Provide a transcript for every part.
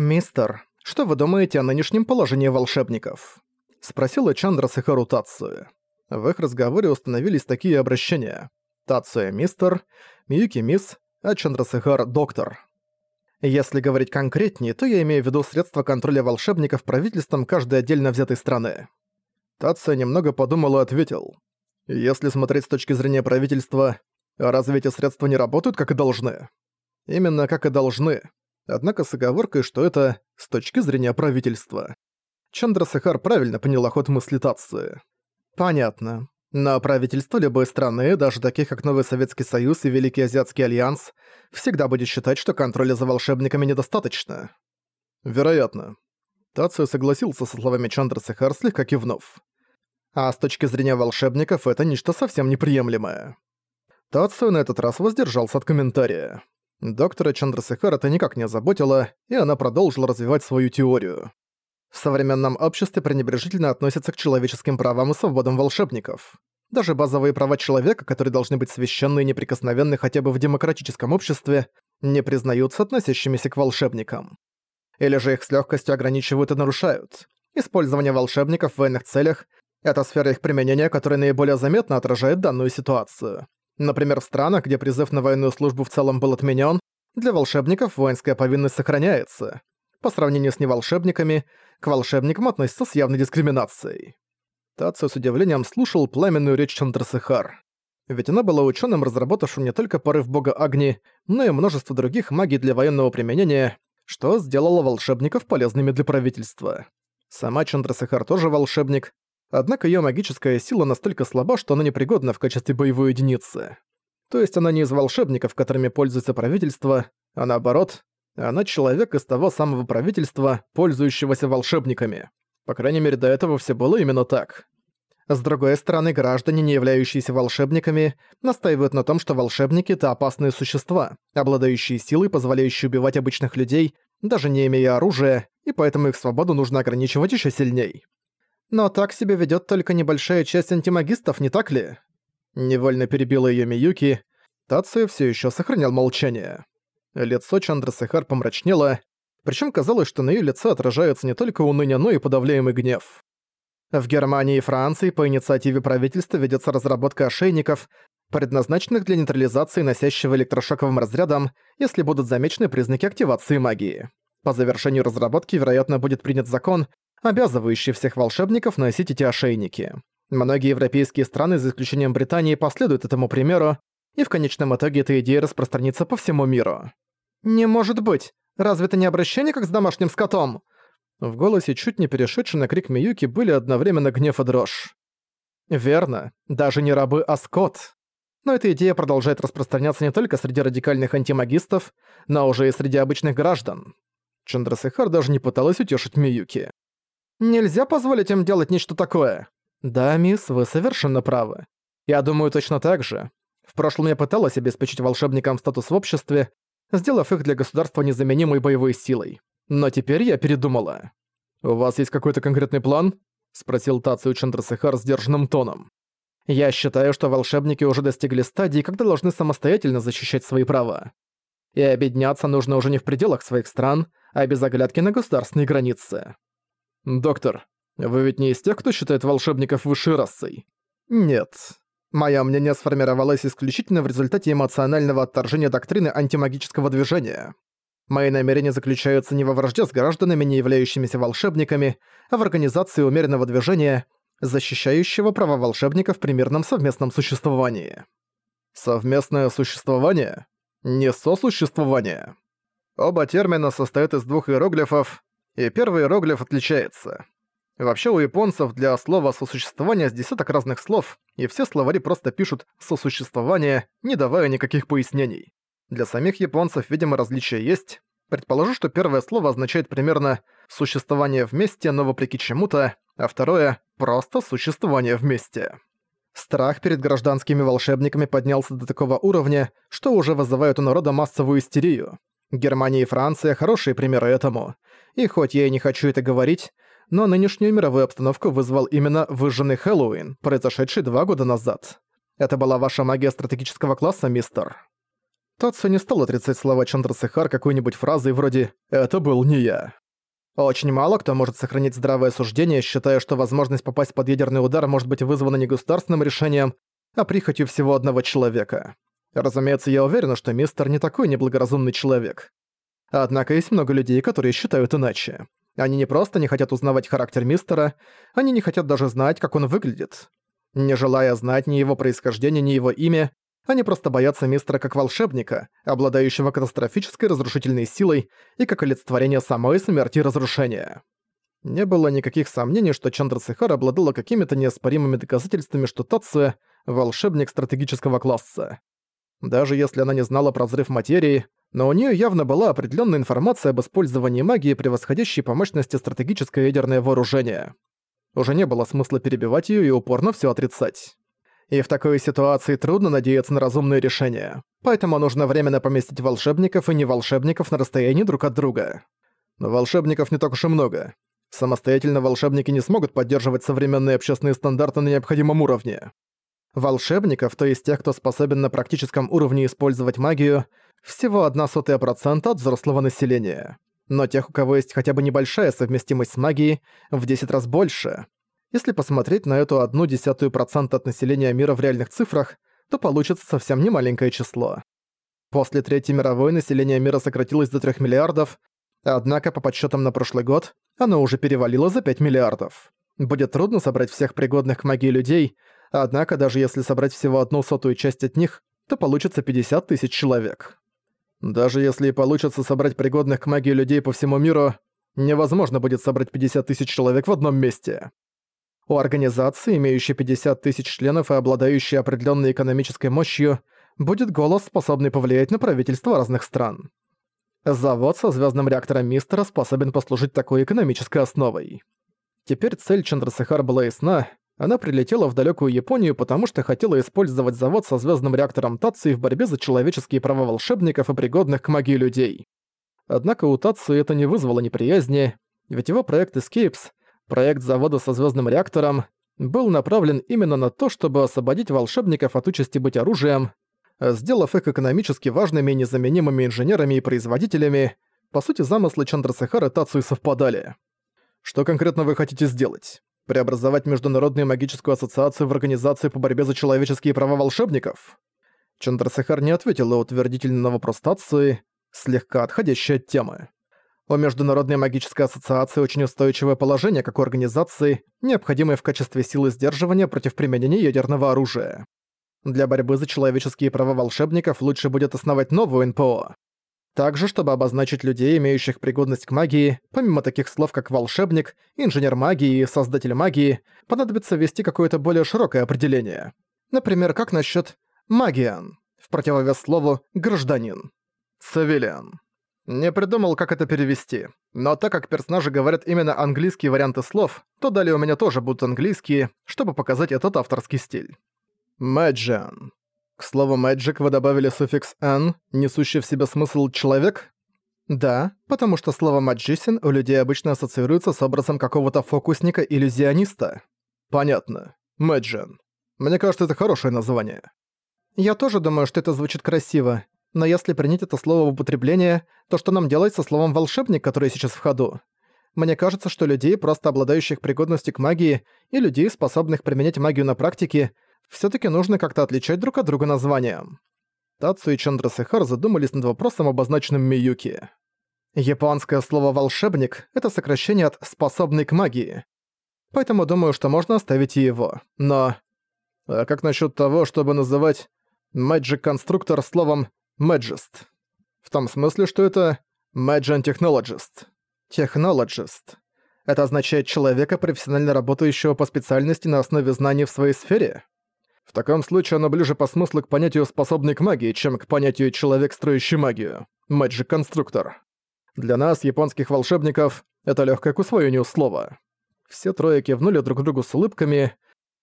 «Мистер, что вы думаете о нынешнем положении волшебников?» — спросила Чандра Сахару Тацию. В их разговоре установились такие обращения. Тацуя мистер, Миюки мисс, а Чандрасахар доктор. Если говорить конкретнее, то я имею в виду средства контроля волшебников правительством каждой отдельно взятой страны. Тация немного подумал и ответил. Если смотреть с точки зрения правительства, разве эти средства не работают, как и должны? Именно как и должны. Однако с оговоркой, что это с точки зрения правительства. Чандра Сахар правильно поняла ход мысли Тации. Понятно. Но правительство любой страны, даже таких как Новый Советский Союз и Великий Азиатский Альянс, всегда будет считать, что контроля за волшебниками недостаточно. Вероятно. Тацио согласился со словами Чандра Сахар, слегка кивнув. А с точки зрения волшебников это нечто совсем неприемлемое. Тацио на этот раз воздержался от комментария. Доктора Чандра Сахар это никак не озаботило, и она продолжила развивать свою теорию. В современном обществе пренебрежительно относятся к человеческим правам и свободам волшебников. Даже базовые права человека, которые должны быть священны и неприкосновенны хотя бы в демократическом обществе, не признаются относящимися к волшебникам. Или же их с легкостью ограничивают и нарушают. Использование волшебников в военных целях – это сфера их применения, которая наиболее заметно отражает данную ситуацию. Например, в странах, где призыв на военную службу в целом был отменен, для волшебников воинская повинность сохраняется. По сравнению с неволшебниками, к волшебникам относятся с явной дискриминацией. Тацио с удивлением слушал пламенную речь Чандрасыхар. Ведь она была ученым, разработавшим не только порыв бога Агни, но и множество других магий для военного применения, что сделало волшебников полезными для правительства. Сама Чандрасыхар тоже волшебник, однако ее магическая сила настолько слаба, что она непригодна в качестве боевой единицы. То есть она не из волшебников, которыми пользуется правительство, а наоборот, она человек из того самого правительства, пользующегося волшебниками. По крайней мере, до этого все было именно так. С другой стороны, граждане, не являющиеся волшебниками, настаивают на том, что волшебники — это опасные существа, обладающие силой, позволяющие убивать обычных людей, даже не имея оружия, и поэтому их свободу нужно ограничивать еще сильней. Но так себя ведет только небольшая часть антимагистов, не так ли? Невольно перебила ее Миюки. Тацию все еще сохранял молчание. Лицо Чандры Сахар помрачнело, причем казалось, что на ее лице отражается не только уныние, но и подавляемый гнев. В Германии и Франции по инициативе правительства ведется разработка ошейников, предназначенных для нейтрализации носящего электрошоковым разрядом, если будут замечены признаки активации магии. По завершению разработки, вероятно, будет принят закон, обязывающий всех волшебников носить эти ошейники. Многие европейские страны, за исключением Британии, последуют этому примеру, и в конечном итоге эта идея распространится по всему миру. «Не может быть! Разве это не обращение, как с домашним скотом?» В голосе, чуть не перешедший на крик Миюки, были одновременно гнев и дрожь. «Верно. Даже не рабы, а скот. Но эта идея продолжает распространяться не только среди радикальных антимагистов, но уже и среди обычных граждан». Чандрасихар даже не пыталась утешить Миюки. «Нельзя позволить им делать нечто такое». «Да, мисс, вы совершенно правы. Я думаю точно так же. В прошлом я пыталась обеспечить волшебникам статус в обществе, сделав их для государства незаменимой боевой силой. Но теперь я передумала. «У вас есть какой-то конкретный план?» — спросил Тацию Чандрасахар сдержанным тоном. «Я считаю, что волшебники уже достигли стадии, когда должны самостоятельно защищать свои права. И объединяться нужно уже не в пределах своих стран, а без оглядки на государственные границы». «Доктор, вы ведь не из тех, кто считает волшебников высшей расой?» «Нет. Моё мнение сформировалось исключительно в результате эмоционального отторжения доктрины антимагического движения. Мои намерения заключаются не во вражде с гражданами, не являющимися волшебниками, а в организации умеренного движения, защищающего права волшебников при мирном совместном существовании. Совместное существование? Не сосуществование. Оба термина состоят из двух иероглифов, и первый иероглиф отличается. Вообще у японцев для слова «сосуществование» с десяток разных слов, и все словари просто пишут «сосуществование», не давая никаких пояснений. Для самих японцев, видимо, различия есть. Предположу, что первое слово означает примерно «существование вместе, но вопреки чему-то», а второе — просто «существование вместе». Страх перед гражданскими волшебниками поднялся до такого уровня, что уже вызывает у народа массовую истерию. Германия и Франция — хорошие примеры этому. И хоть я и не хочу это говорить, но нынешнюю мировую обстановку вызвал именно выжженный Хэллоуин, произошедший два года назад. Это была ваша магия стратегического класса, мистер. Татсу не стал отрицать слова Чандрасехар какой-нибудь фразой вроде «это был не я». Очень мало кто может сохранить здравое суждение, считая, что возможность попасть под ядерный удар может быть вызвана не государственным решением, а прихотью всего одного человека. Разумеется, я уверена, что мистер не такой неблагоразумный человек. Однако есть много людей, которые считают иначе. Они не просто не хотят узнавать характер мистера, они не хотят даже знать, как он выглядит. Не желая знать ни его происхождение, ни его имя, они просто боятся мистера как волшебника, обладающего катастрофической разрушительной силой и как олицетворение самой смерти и разрушения. Не было никаких сомнений, что Чандра Сихара обладала какими-то неоспоримыми доказательствами, что Тацуя — волшебник стратегического класса. Даже если она не знала про взрыв материи, но у нее явно была определенная информация об использовании магии, превосходящей по мощности стратегическое ядерное вооружение. Уже не было смысла перебивать ее и упорно все отрицать. И в такой ситуации трудно надеяться на разумное решение. Поэтому нужно временно поместить волшебников и неволшебников на расстоянии друг от друга. Но волшебников не так уж и много. Самостоятельно волшебники не смогут поддерживать современные общественные стандарты на необходимом уровне. Волшебников, то есть тех, кто способен на практическом уровне использовать магию, всего 1,01% от взрослого населения. Но тех, у кого есть хотя бы небольшая совместимость с магией, в 10 раз больше. Если посмотреть на эту одну десятую процента от населения мира в реальных цифрах, то получится совсем немаленькое число. После Третьей мировой население мира сократилось до 3 миллиардов, однако по подсчетам на прошлый год оно уже перевалило за 5 миллиардов. Будет трудно собрать всех пригодных к магии людей, однако даже если собрать всего одну сотую часть от них, то получится 50 тысяч человек. Даже если и получится собрать пригодных к магии людей по всему миру, невозможно будет собрать 50 тысяч человек в одном месте. У организации, имеющей 50 тысяч членов и обладающей определенной экономической мощью, будет голос, способный повлиять на правительство разных стран. Завод со звездным реактором Мистера способен послужить такой экономической основой. Теперь цель Чандрасахар была ясна, она прилетела в далекую Японию, потому что хотела использовать завод со звездным реактором Тацуи в борьбе за человеческие права волшебников и пригодных к магии людей. Однако у Тацуи это не вызвало неприязни, ведь его проект Escapes, проект завода со звездным реактором, был направлен именно на то, чтобы освободить волшебников от участи быть оружием, сделав их экономически важными и незаменимыми инженерами и производителями, по сути замыслы Чандрасахара и Тацуи совпадали. Что конкретно вы хотите сделать? Преобразовать Международную магическую ассоциацию в организацию по борьбе за человеческие права волшебников? Чандрасахар не ответил на утвердительный на вопрос Тации, слегка отходящей от темы. У Международной магической ассоциации очень устойчивое положение как у организации, необходимой в качестве силы сдерживания против применения ядерного оружия. Для борьбы за человеческие права волшебников лучше будет основать новую НПО. Также, чтобы обозначить людей, имеющих пригодность к магии, помимо таких слов, как «волшебник», «инженер магии» и «создатель магии», понадобится ввести какое-то более широкое определение. Например, как насчет «магиан», в противовес слову «гражданин». «Цивилиан». Не придумал, как это перевести. Но так как персонажи говорят именно английские варианты слов, то далее у меня тоже будут английские, чтобы показать этот авторский стиль. Мэджиан. К слову «magic» вы добавили суффикс «an», несущий в себе смысл «человек»? Да, потому что слово «magician» у людей обычно ассоциируется с образом какого-то фокусника-иллюзиониста. Понятно. Magian. Мне кажется, это хорошее название. Я тоже думаю, что это звучит красиво, но если принять это слово в употребление, то что нам делать со словом «волшебник», который сейчас в ходу? Мне кажется, что людей, просто обладающих пригодностью к магии, и людей, способных применять магию на практике, Всё-таки нужно как-то отличать друг от друга названия. Тацу и Чандрасехар задумались над вопросом, обозначенным Миюки. Японское слово «волшебник» — это сокращение от «способный к магии». Поэтому думаю, что можно оставить и его. Но... А как насчет того, чтобы называть Magic-конструктор словом «magist»? В том смысле, что это Magic Technologist. Technologist. Это означает человека, профессионально работающего по специальности на основе знаний в своей сфере? В таком случае оно ближе по смыслу к понятию «способный к магии», чем к понятию «человек, строящий магию» — «мэджик-конструктор». Для нас, японских волшебников, это легкое к усвоению слова. Все трое кивнули друг другу с улыбками.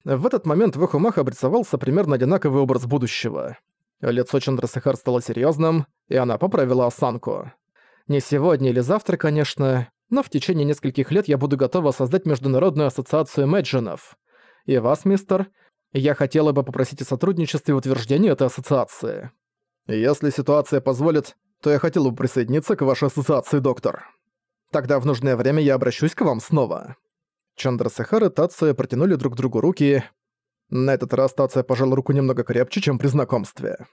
В этот момент в их умах обрисовался примерно одинаковый образ будущего. Лицо Чандрасахар стало серьезным, и она поправила осанку. Не сегодня или завтра, конечно, но в течение нескольких лет я буду готова создать Международную ассоциацию Мэджинов. И вас, мистер, я хотела бы попросить о сотрудничестве в утверждении этой ассоциации. Если ситуация позволит, то я хотел бы присоединиться к вашей ассоциации, доктор. Тогда в нужное время я обращусь к вам снова». Чандрасахар и Тация протянули друг другу руки. На этот раз Тация пожал руку немного крепче, чем при знакомстве.